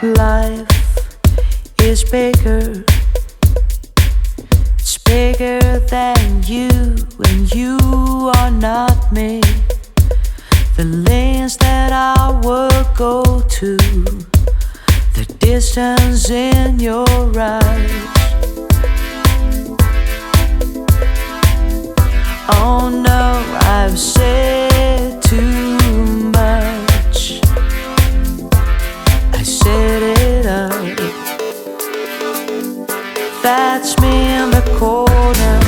Life is bigger. It's bigger than you, and you are not me. The lanes that I would go to, the distance in your eyes. in the corner.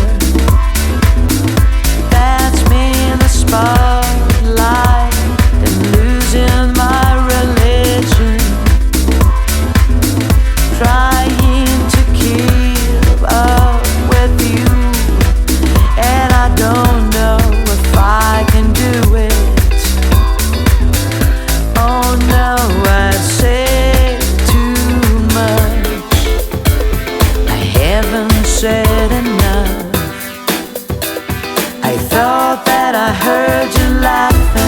laugh